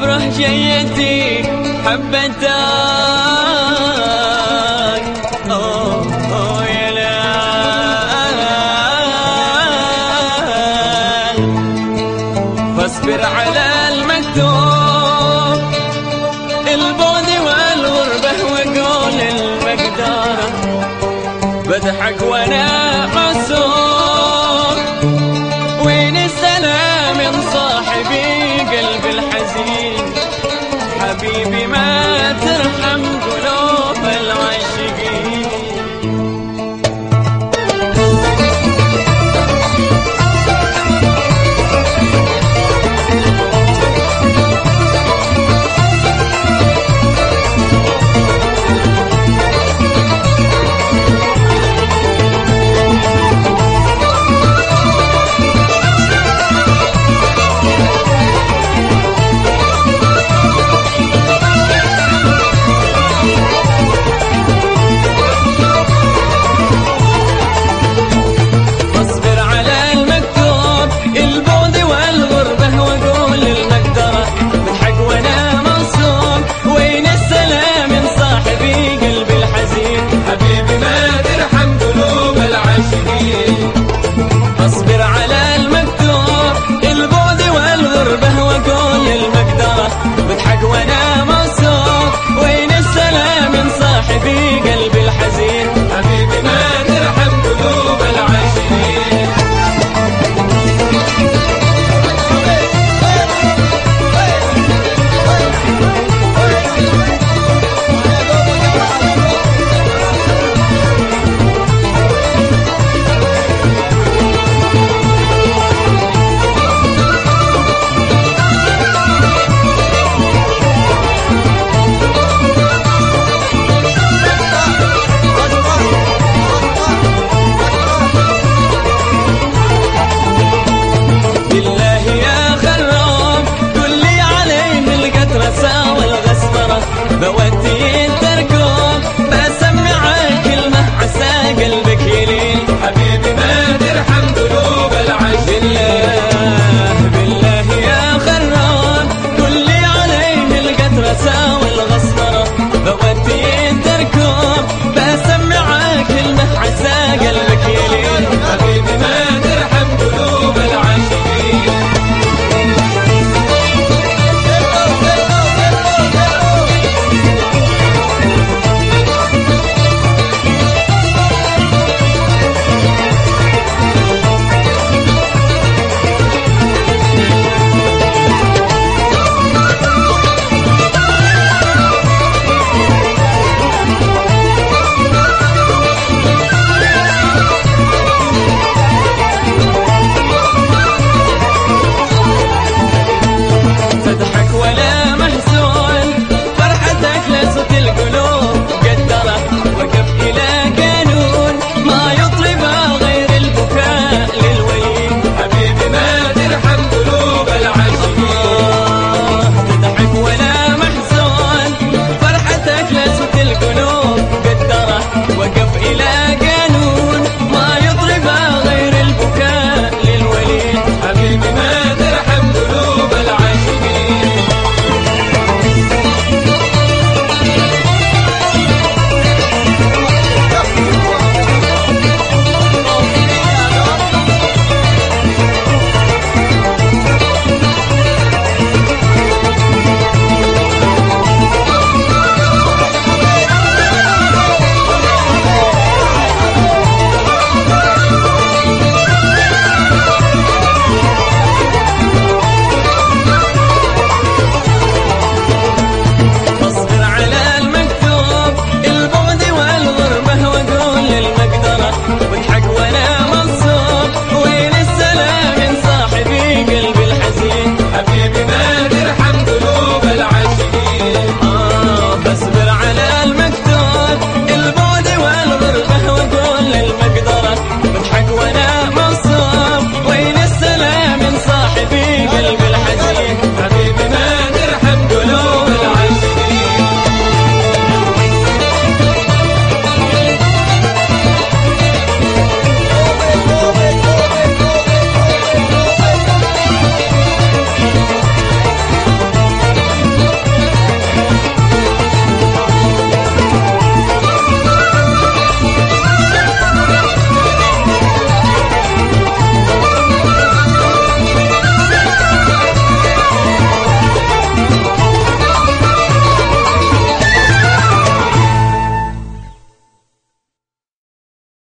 وافرح جيتي حبتك. أوه أوه يا لال فاصبر على المكتوب البعد والغربة وقول المقدار. بضحك man to the